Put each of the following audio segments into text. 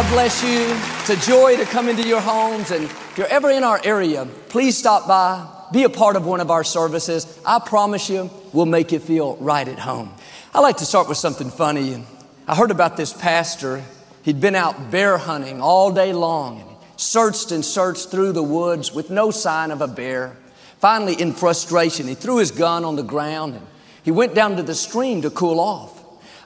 God bless you. It's a joy to come into your homes. And if you're ever in our area, please stop by, be a part of one of our services. I promise you, we'll make you feel right at home. I like to start with something funny. I heard about this pastor. He'd been out bear hunting all day long and searched and searched through the woods with no sign of a bear. Finally, in frustration, he threw his gun on the ground and he went down to the stream to cool off.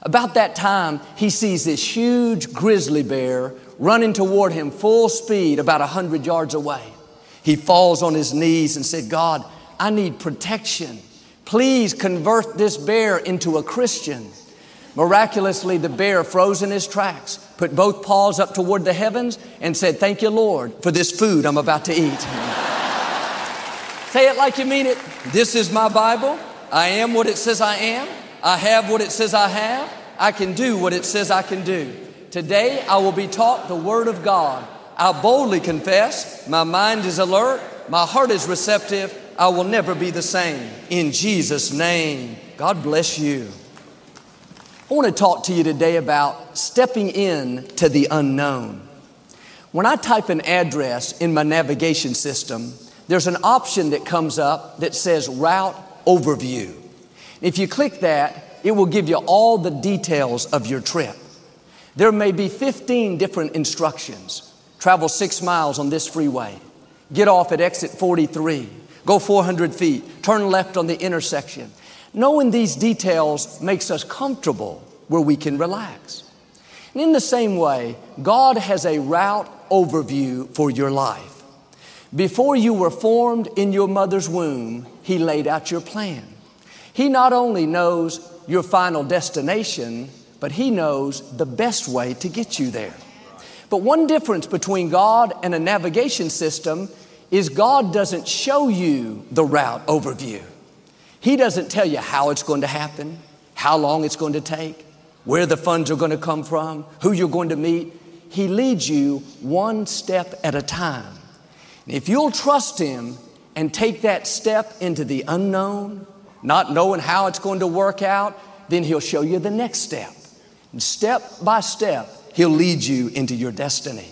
About that time, he sees this huge grizzly bear running toward him full speed about a hundred yards away. He falls on his knees and said, God, I need protection. Please convert this bear into a Christian. Miraculously, the bear froze in his tracks, put both paws up toward the heavens, and said, Thank you, Lord, for this food I'm about to eat. Say it like you mean it. This is my Bible. I am what it says I am. I have what it says I have. I can do what it says I can do. Today I will be taught the Word of God. I boldly confess, my mind is alert, my heart is receptive, I will never be the same. In Jesus' name, God bless you. I want to talk to you today about stepping in to the unknown. When I type an address in my navigation system, there's an option that comes up that says Route Overview. If you click that, it will give you all the details of your trip. There may be 15 different instructions. Travel six miles on this freeway. Get off at exit 43. Go 400 feet. Turn left on the intersection. Knowing these details makes us comfortable where we can relax. And in the same way, God has a route overview for your life. Before you were formed in your mother's womb, He laid out your plan. He not only knows your final destination, but He knows the best way to get you there. But one difference between God and a navigation system is God doesn't show you the route overview. He doesn't tell you how it's going to happen, how long it's going to take, where the funds are going to come from, who you're going to meet. He leads you one step at a time. if you'll trust Him and take that step into the unknown, not knowing how it's going to work out, then He'll show you the next step. And step by step, He'll lead you into your destiny.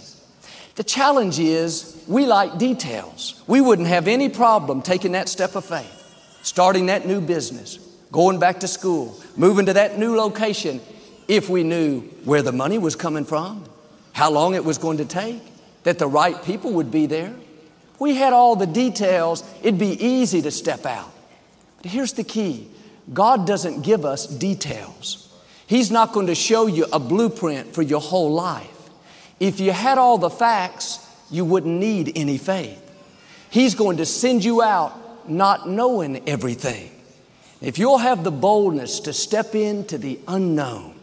The challenge is we like details. We wouldn't have any problem taking that step of faith, starting that new business, going back to school, moving to that new location if we knew where the money was coming from, how long it was going to take, that the right people would be there. We had all the details, it'd be easy to step out. Here's the key God doesn't give us details. He's not going to show you a blueprint for your whole life. If you had all the facts, you wouldn't need any faith. He's going to send you out not knowing everything. If you'll have the boldness to step into the unknown,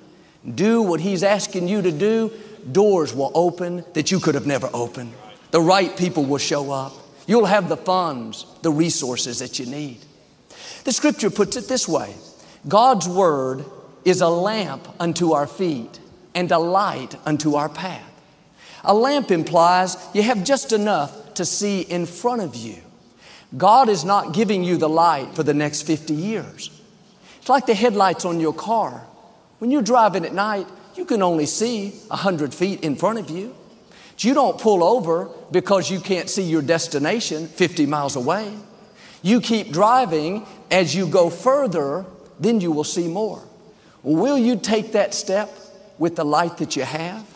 do what He's asking you to do, doors will open that you could have never opened. The right people will show up. You'll have the funds, the resources that you need. The scripture puts it this way God's word is a lamp unto our feet and a light unto our path. A lamp implies you have just enough to see in front of you. God is not giving you the light for the next 50 years. It's like the headlights on your car. When you're driving at night, you can only see 100 feet in front of you. But You don't pull over because you can't see your destination 50 miles away. You keep driving as you go further, then you will see more. Will you take that step with the light that you have?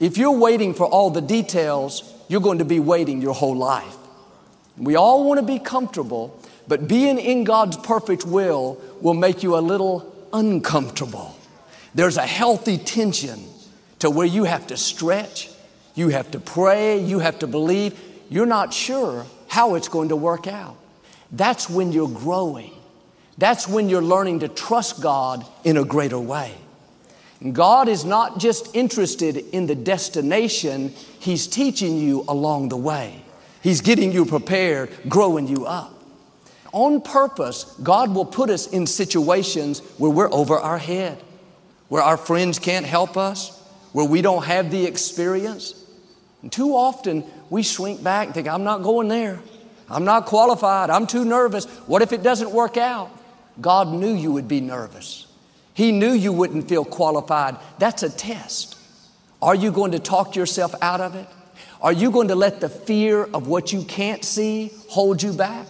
If you're waiting for all the details, you're going to be waiting your whole life. We all want to be comfortable, but being in God's perfect will will make you a little uncomfortable. There's a healthy tension to where you have to stretch, you have to pray, you have to believe. You're not sure how it's going to work out. That's when you're growing. That's when you're learning to trust God in a greater way. And God is not just interested in the destination, He's teaching you along the way. He's getting you prepared, growing you up. On purpose, God will put us in situations where we're over our head, where our friends can't help us, where we don't have the experience. And too often, we shrink back and think, I'm not going there. I'm not qualified. I'm too nervous. What if it doesn't work out? God knew you would be nervous. He knew you wouldn't feel qualified. That's a test. Are you going to talk yourself out of it? Are you going to let the fear of what you can't see hold you back?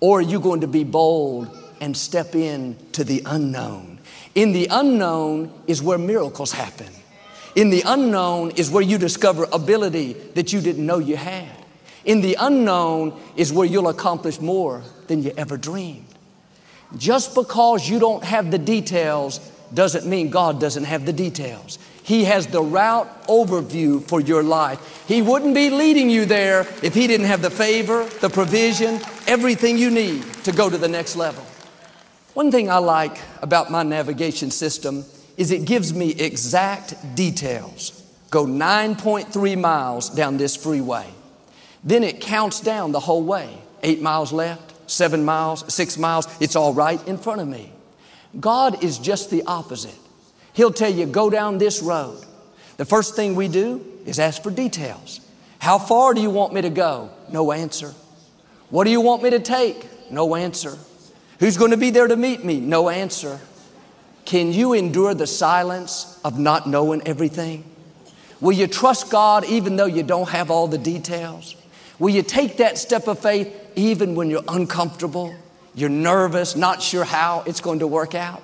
Or are you going to be bold and step in to the unknown? In the unknown is where miracles happen. In the unknown is where you discover ability that you didn't know you had. In the unknown is where you'll accomplish more than you ever dreamed. Just because you don't have the details doesn't mean God doesn't have the details. He has the route overview for your life. He wouldn't be leading you there if He didn't have the favor, the provision, everything you need to go to the next level. One thing I like about my navigation system is it gives me exact details. Go 9.3 miles down this freeway. Then it counts down the whole way. Eight miles left, seven miles, six miles. It's all right in front of me. God is just the opposite. He'll tell you, go down this road. The first thing we do is ask for details. How far do you want me to go? No answer. What do you want me to take? No answer. Who's going to be there to meet me? No answer. Can you endure the silence of not knowing everything? Will you trust God even though you don't have all the details? Will you take that step of faith even when you're uncomfortable, you're nervous, not sure how it's going to work out?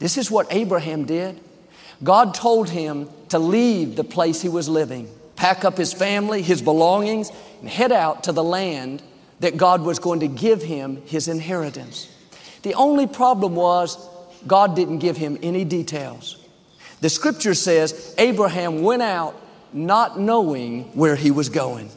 This is what Abraham did. God told him to leave the place he was living, pack up his family, his belongings, and head out to the land that God was going to give him his inheritance. The only problem was God didn't give him any details. The scripture says Abraham went out not knowing where he was going.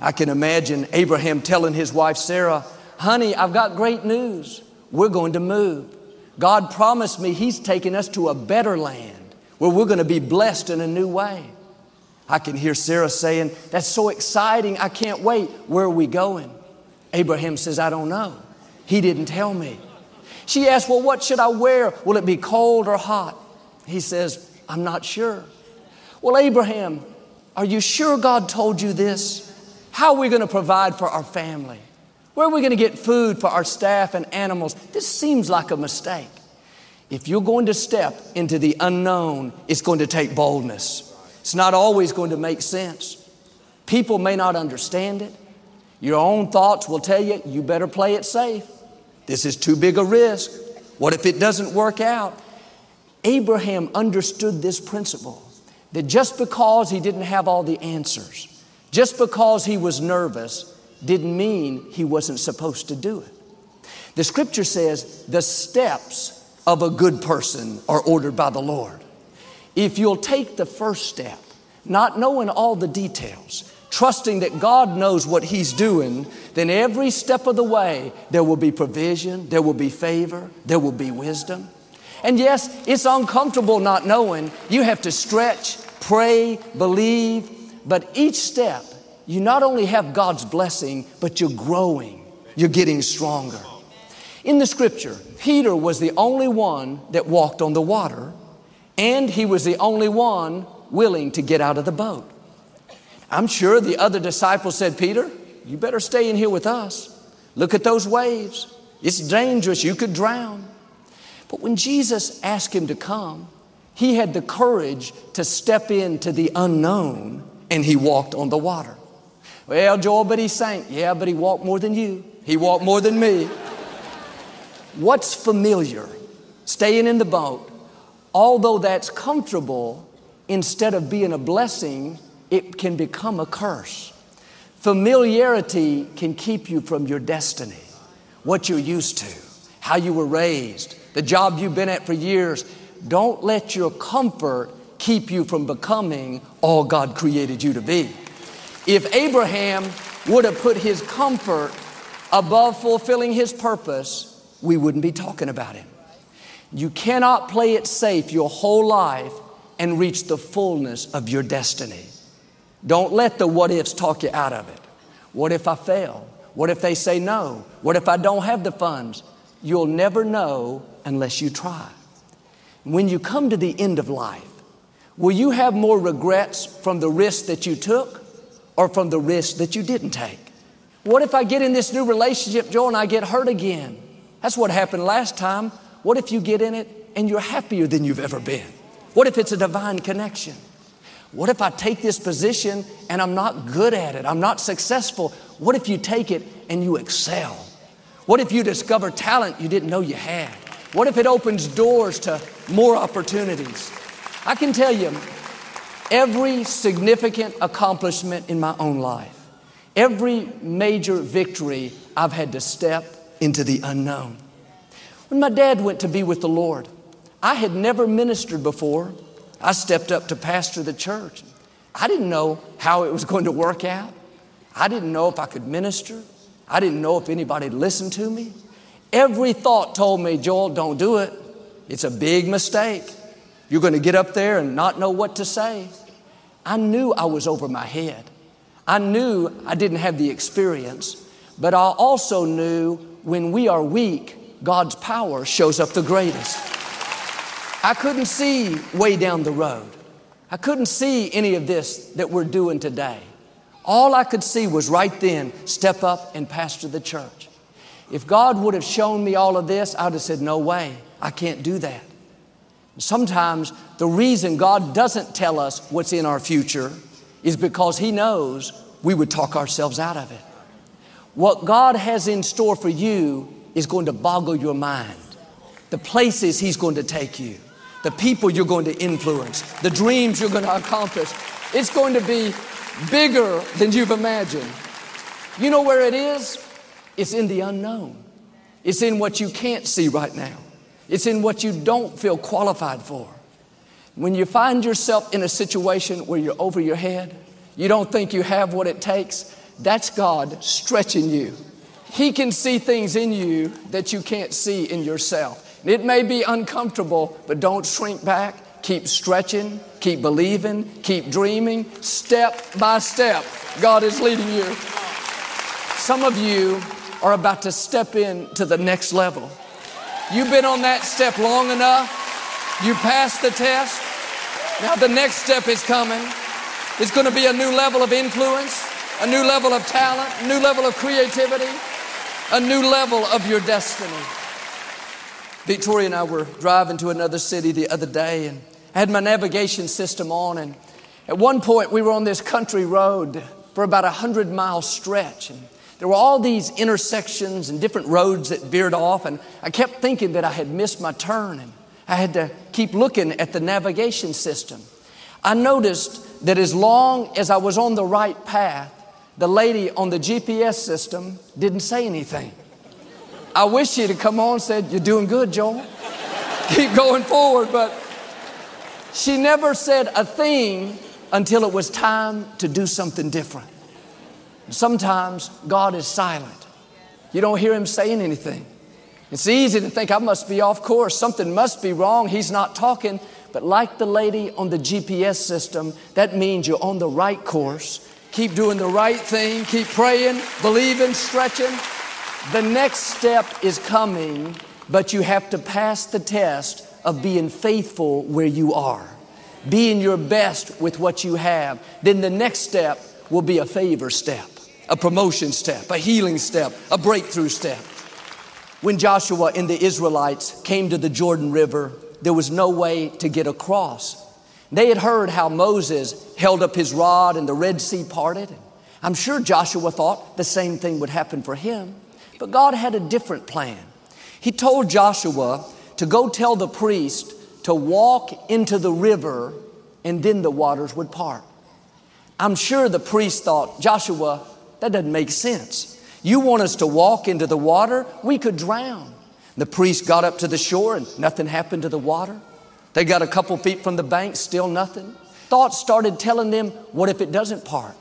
I can imagine Abraham telling his wife Sarah, Honey, I've got great news. We're going to move. God promised me He's taking us to a better land where we're going to be blessed in a new way. I can hear Sarah saying, That's so exciting. I can't wait. Where are we going? Abraham says, I don't know. He didn't tell me. She asked, Well, what should I wear? Will it be cold or hot? He says, I'm not sure. Well, Abraham, are you sure God told you this? How are we going to provide for our family? Where are we going to get food for our staff and animals? This seems like a mistake. If you're going to step into the unknown, it's going to take boldness. It's not always going to make sense. People may not understand it. Your own thoughts will tell you, you better play it safe. This is too big a risk. What if it doesn't work out? Abraham understood this principle that just because he didn't have all the answers, just because he was nervous, didn't mean he wasn't supposed to do it. The scripture says the steps of a good person are ordered by the Lord. If you'll take the first step, not knowing all the details, trusting that God knows what He's doing, then every step of the way there will be provision, there will be favor, there will be wisdom. And yes, it's uncomfortable not knowing. You have to stretch, pray, believe, but each step you not only have God's blessing, but you're growing, you're getting stronger. In the scripture, Peter was the only one that walked on the water, and he was the only one willing to get out of the boat. I'm sure the other disciples said, Peter, you better stay in here with us. Look at those waves. It's dangerous. You could drown. But when Jesus asked him to come, he had the courage to step into the unknown and he walked on the water. Well, Joel, but he sank. Yeah, but he walked more than you. He walked more than me. What's familiar? Staying in the boat, although that's comfortable, instead of being a blessing, it can become a curse. Familiarity can keep you from your destiny, what you're used to, how you were raised, the job you've been at for years. Don't let your comfort keep you from becoming all God created you to be. If Abraham would have put his comfort above fulfilling his purpose, we wouldn't be talking about him. You cannot play it safe your whole life and reach the fullness of your destiny. Don't let the what ifs talk you out of it. What if I fail? What if they say no? What if I don't have the funds? You'll never know unless you try. When you come to the end of life, will you have more regrets from the risk that you took or from the risk that you didn't take. What if I get in this new relationship, Joe, and I get hurt again? That's what happened last time. What if you get in it and you're happier than you've ever been? What if it's a divine connection? What if I take this position and I'm not good at it? I'm not successful. What if you take it and you excel? What if you discover talent you didn't know you had? What if it opens doors to more opportunities? I can tell you, every significant accomplishment in my own life, every major victory, I've had to step into the unknown. When my dad went to be with the Lord, I had never ministered before. I stepped up to pastor the church. I didn't know how it was going to work out. I didn't know if I could minister. I didn't know if anybody'd listen to me. Every thought told me, Joel, don't do it. It's a big mistake. You're going to get up there and not know what to say. I knew I was over my head. I knew I didn't have the experience, but I also knew when we are weak, God's power shows up the greatest. I couldn't see way down the road. I couldn't see any of this that we're doing today. All I could see was right then step up and pastor the church. If God would have shown me all of this, I'd have said, No way, I can't do that. Sometimes the reason God doesn't tell us what's in our future is because He knows we would talk ourselves out of it. What God has in store for you is going to boggle your mind. The places He's going to take you, the people you're going to influence, the dreams you're going to accomplish. It's going to be bigger than you've imagined. You know where it is? It's in the unknown. It's in what you can't see right now. It's in what you don't feel qualified for. When you find yourself in a situation where you're over your head, you don't think you have what it takes, that's God stretching you. He can see things in you that you can't see in yourself. It may be uncomfortable, but don't shrink back. Keep stretching, keep believing, keep dreaming. Step by step, God is leading you. Some of you are about to step into the next level. You've been on that step long enough. You passed the test. Now the next step is coming. It's going to be a new level of influence, a new level of talent, a new level of creativity, a new level of your destiny. Victoria and I were driving to another city the other day and I had my navigation system on and at one point we were on this country road for about a hundred mile stretch and there were all these intersections and different roads that veered off, and I kept thinking that I had missed my turn, and I had to keep looking at the navigation system. I noticed that as long as I was on the right path, the lady on the GPS system didn't say anything. I wish she'd have come on and said, You're doing good, Joel. Keep going forward. But she never said a thing until it was time to do something different. Sometimes God is silent. You don't hear Him saying anything. It's easy to think, I must be off course. Something must be wrong. He's not talking. But like the lady on the GPS system, that means you're on the right course. Keep doing the right thing. Keep praying, believing, stretching. The next step is coming, but you have to pass the test of being faithful where you are, being your best with what you have. Then the next step will be a favor step a promotion step, a healing step, a breakthrough step. When Joshua and the Israelites came to the Jordan River, there was no way to get across. They had heard how Moses held up his rod and the Red Sea parted. I'm sure Joshua thought the same thing would happen for him, but God had a different plan. He told Joshua to go tell the priest to walk into the river and then the waters would part. I'm sure the priest thought, Joshua, that doesn't make sense. You want us to walk into the water? We could drown. The priest got up to the shore and nothing happened to the water. They got a couple feet from the bank, still nothing. Thoughts started telling them, what if it doesn't part?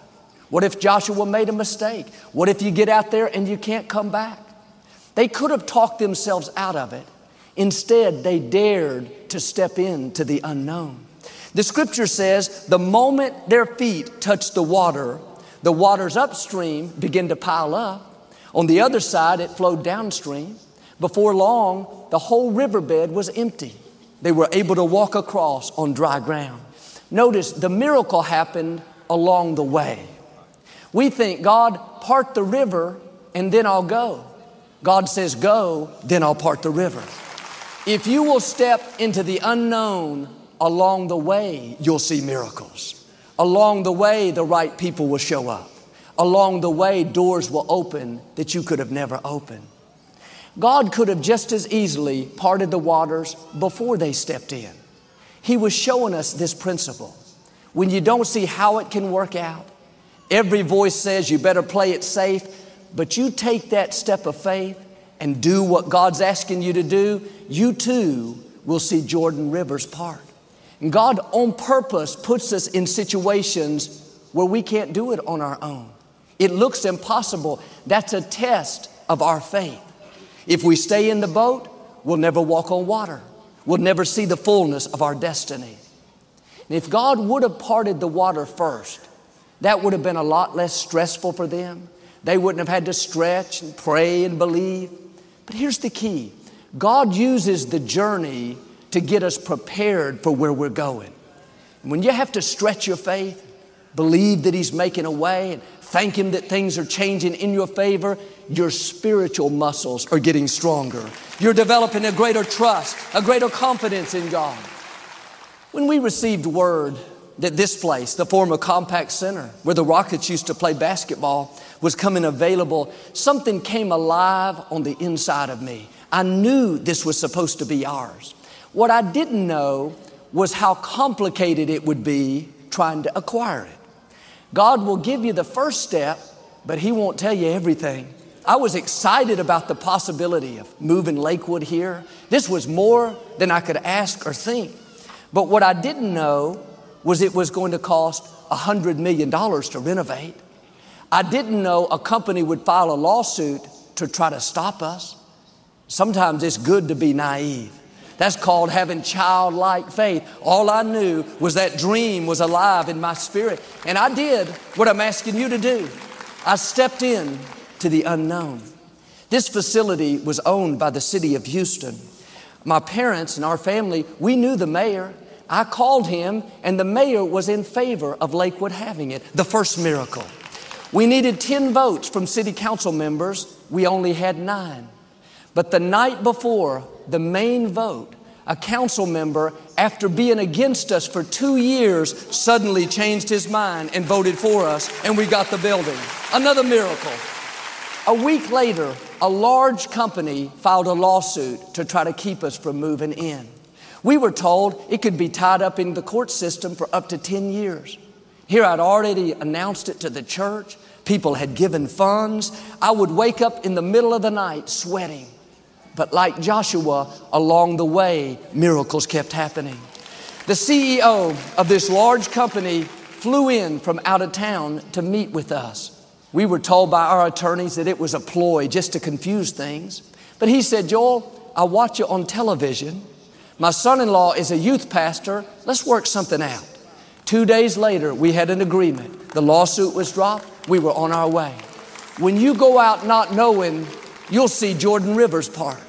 What if Joshua made a mistake? What if you get out there and you can't come back? They could have talked themselves out of it. Instead, they dared to step into the unknown. The scripture says, the moment their feet touched the water, the waters upstream began to pile up. On the other side, it flowed downstream. Before long, the whole riverbed was empty. They were able to walk across on dry ground. Notice the miracle happened along the way. We think, God, part the river and then I'll go. God says, Go, then I'll part the river. If you will step into the unknown along the way, you'll see miracles. Along the way, the right people will show up. Along the way, doors will open that you could have never opened. God could have just as easily parted the waters before they stepped in. He was showing us this principle. When you don't see how it can work out, every voice says you better play it safe, but you take that step of faith and do what God's asking you to do, you too will see Jordan Rivers part. God on purpose puts us in situations where we can't do it on our own. It looks impossible. That's a test of our faith. If we stay in the boat, we'll never walk on water. We'll never see the fullness of our destiny. And if God would have parted the water first, that would have been a lot less stressful for them. They wouldn't have had to stretch and pray and believe. But here's the key God uses the journey to get us prepared for where we're going. When you have to stretch your faith, believe that He's making a way, and thank Him that things are changing in your favor, your spiritual muscles are getting stronger. You're developing a greater trust, a greater confidence in God. When we received word that this place, the former Compaq Center, where the Rockets used to play basketball, was coming available, something came alive on the inside of me. I knew this was supposed to be ours. What I didn't know was how complicated it would be trying to acquire it. God will give you the first step, but He won't tell you everything. I was excited about the possibility of moving Lakewood here. This was more than I could ask or think. But what I didn't know was it was going to cost $100 million to renovate. I didn't know a company would file a lawsuit to try to stop us. Sometimes it's good to be naive. That's called having childlike faith. All I knew was that dream was alive in my spirit. And I did what I'm asking you to do. I stepped in to the unknown. This facility was owned by the city of Houston. My parents and our family, we knew the mayor. I called him, and the mayor was in favor of Lakewood having it. The first miracle. We needed 10 votes from city council members. We only had nine. But the night before the main vote, a council member, after being against us for two years, suddenly changed his mind and voted for us, and we got the building. Another miracle. A week later, a large company filed a lawsuit to try to keep us from moving in. We were told it could be tied up in the court system for up to 10 years. Here I'd already announced it to the church. People had given funds. I would wake up in the middle of the night sweating. But like Joshua, along the way, miracles kept happening. The CEO of this large company flew in from out of town to meet with us. We were told by our attorneys that it was a ploy just to confuse things. But he said, Joel, I watch you on television. My son in law is a youth pastor. Let's work something out. Two days later, we had an agreement. The lawsuit was dropped. We were on our way. When you go out not knowing, you'll see Jordan Rivers part.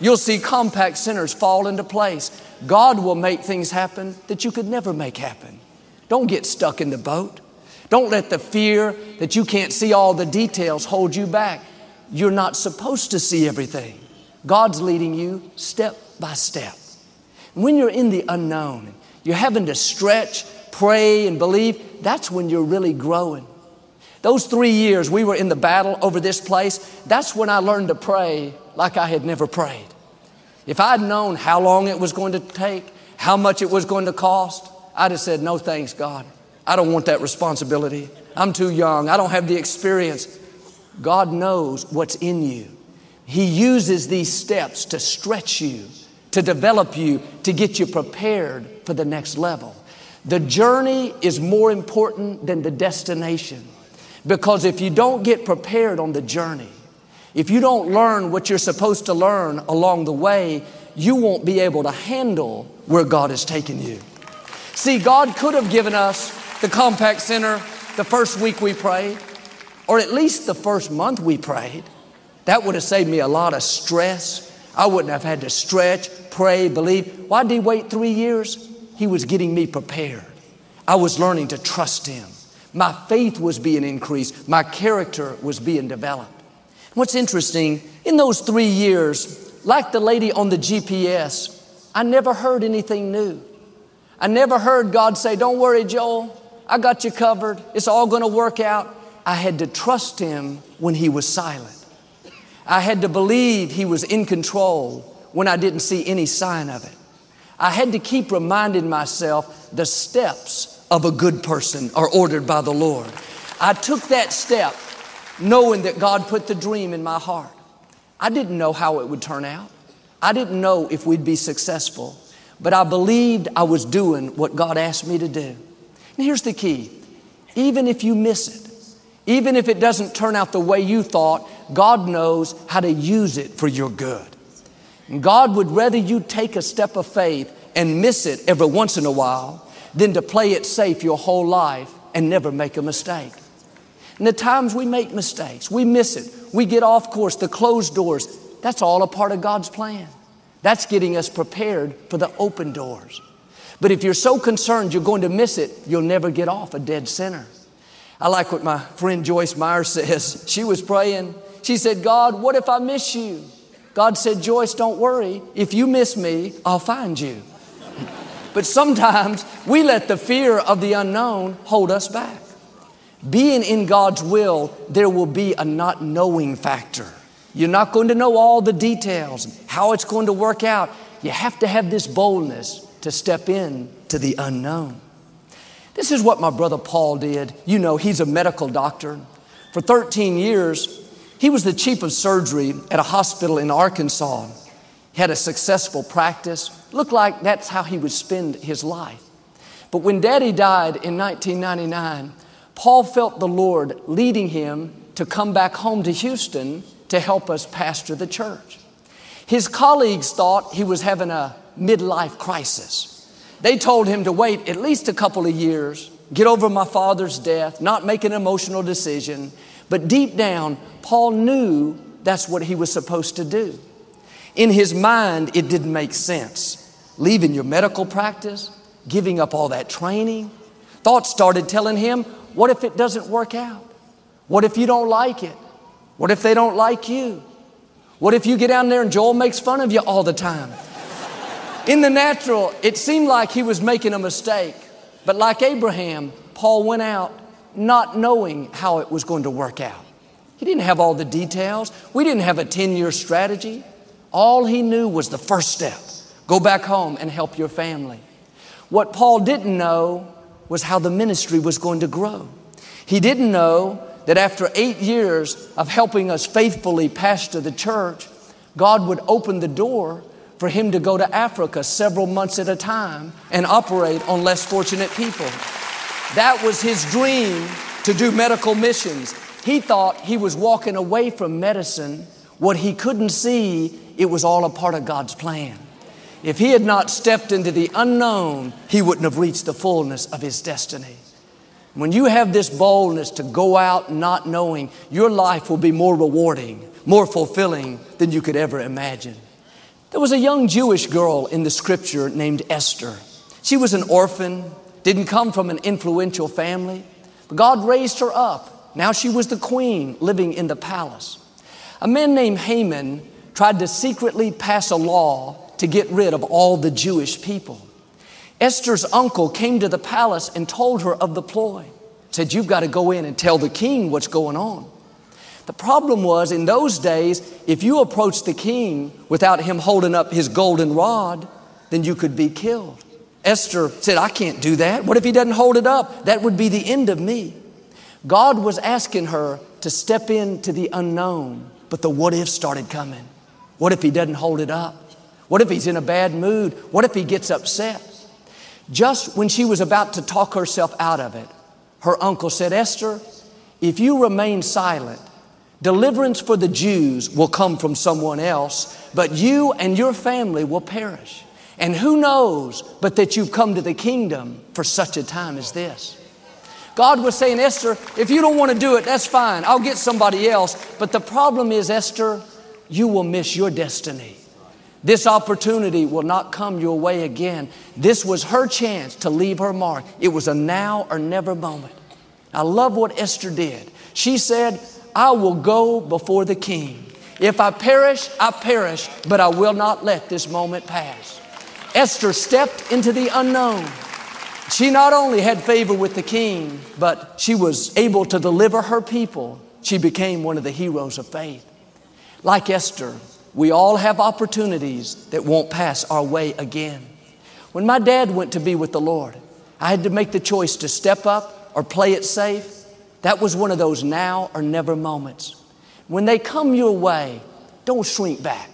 You'll see Compaq centers fall into place. God will make things happen that you could never make happen. Don't get stuck in the boat. Don't let the fear that you can't see all the details hold you back. You're not supposed to see everything. God's leading you step by step. When you're in the unknown, you're having to stretch pray and believe, that's when you're really growing. Those three years we were in the battle over this place, that's when I learned to pray like I had never prayed. If I'd known how long it was going to take, how much it was going to cost, I'd have said, No thanks, God. I don't want that responsibility. I'm too young. I don't have the experience. God knows what's in you. He uses these steps to stretch you, to develop you, to get you prepared for the next level. The journey is more important than the destination. Because if you don't get prepared on the journey, if you don't learn what you're supposed to learn along the way, you won't be able to handle where God has taken you. See, God could have given us the Compaq Center the first week we prayed, or at least the first month we prayed. That would have saved me a lot of stress. I wouldn't have had to stretch, pray, believe. Why did he wait three years? He was getting me prepared. I was learning to trust Him. My faith was being increased. My character was being developed. What's interesting, in those three years, like the lady on the GPS, I never heard anything new. I never heard God say, Don't worry, Joel, I got you covered. It's all going to work out. I had to trust him when he was silent. I had to believe he was in control when I didn't see any sign of it. I had to keep reminding myself the steps of a good person are ordered by the Lord. I took that step knowing that God put the dream in my heart. I didn't know how it would turn out. I didn't know if we'd be successful, but I believed I was doing what God asked me to do. And here's the key even if you miss it, even if it doesn't turn out the way you thought, God knows how to use it for your good. And God would rather you take a step of faith and miss it every once in a while than to play it safe your whole life and never make a mistake. And the times we make mistakes, we miss it, we get off course, the closed doors, that's all a part of God's plan. That's getting us prepared for the open doors. But if you're so concerned you're going to miss it, you'll never get off a dead center. I like what my friend Joyce Meyer says. She was praying. She said, God, what if I miss you? God said, Joyce, don't worry. If you miss me, I'll find you. But sometimes we let the fear of the unknown hold us back. Being in God's will, there will be a not knowing factor. You're not going to know all the details, how it's going to work out. You have to have this boldness to step in to the unknown. This is what my brother Paul did. You know, he's a medical doctor. For 13 years, he was the chief of surgery at a hospital in Arkansas. Had a successful practice. Looked like that's how he would spend his life. But when daddy died in 1999, Paul felt the Lord leading him to come back home to Houston to help us pastor the church. His colleagues thought he was having a midlife crisis. They told him to wait at least a couple of years, get over my father's death, not make an emotional decision. But deep down, Paul knew that's what he was supposed to do. In his mind, it didn't make sense. Leaving your medical practice, giving up all that training. Thoughts started telling him, what if it doesn't work out? What if you don't like it? What if they don't like you? What if you get down there and Joel makes fun of you all the time? In the natural, it seemed like he was making a mistake. But like Abraham, Paul went out not knowing how it was going to work out. He didn't have all the details. We didn't have a 10 year strategy. All he knew was the first step go back home and help your family. What Paul didn't know was how the ministry was going to grow. He didn't know that after eight years of helping us faithfully pastor the church, God would open the door for him to go to Africa several months at a time and operate on less fortunate people. That was his dream to do medical missions. He thought he was walking away from medicine. What he couldn't see, it was all a part of God's plan. If he had not stepped into the unknown, he wouldn't have reached the fullness of his destiny. When you have this boldness to go out not knowing, your life will be more rewarding, more fulfilling than you could ever imagine. There was a young Jewish girl in the scripture named Esther. She was an orphan, didn't come from an influential family, but God raised her up. Now she was the queen living in the palace. A man named Haman tried to secretly pass a law to get rid of all the Jewish people. Esther's uncle came to the palace and told her of the ploy. Said, You've got to go in and tell the king what's going on. The problem was in those days, if you approached the king without him holding up his golden rod, then you could be killed. Esther said, I can't do that. What if he doesn't hold it up? That would be the end of me. God was asking her to step into the unknown, but the what if started coming. What if he doesn't hold it up? What if he's in a bad mood? What if he gets upset? Just when she was about to talk herself out of it, her uncle said, Esther, if you remain silent, deliverance for the Jews will come from someone else, but you and your family will perish. And who knows but that you've come to the kingdom for such a time as this? God was saying, Esther, if you don't want to do it, that's fine. I'll get somebody else. But the problem is, Esther, you will miss your destiny. This opportunity will not come your way again. This was her chance to leave her mark. It was a now or never moment. I love what Esther did. She said, I will go before the king. If I perish, I perish, but I will not let this moment pass. Esther stepped into the unknown. She not only had favor with the king, but she was able to deliver her people. She became one of the heroes of faith. Like Esther, we all have opportunities that won't pass our way again. When my dad went to be with the Lord, I had to make the choice to step up or play it safe. That was one of those now or never moments. When they come your way, don't shrink back.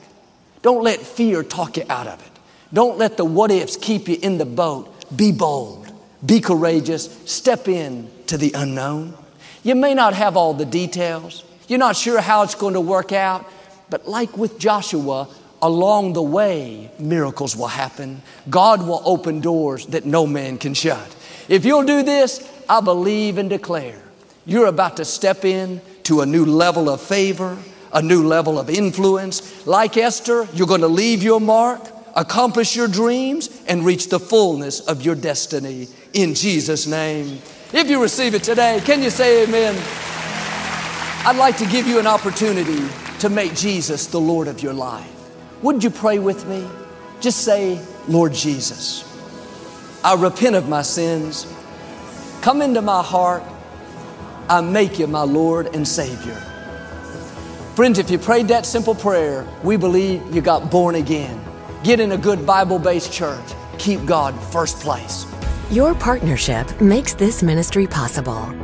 Don't let fear talk you out of it. Don't let the what ifs keep you in the boat. Be bold, be courageous, step in to the unknown. You may not have all the details, you're not sure how it's going to work out, but like with Joshua, along the way, miracles will happen. God will open doors that no man can shut. If you'll do this, I believe and declare you're about to step in to a new level of favor, a new level of influence. Like Esther, you're going to leave your mark, accomplish your dreams, and reach the fullness of your destiny in Jesus' name. If you receive it today, can you say amen? I'd like to give you an opportunity to make Jesus the Lord of your life. Would you pray with me? Just say, Lord Jesus, I repent of my sins. Come into my heart. I make you my Lord and Savior. Friends, if you prayed that simple prayer, we believe you got born again. Get in a good Bible based church. Keep God first place. Your partnership makes this ministry possible.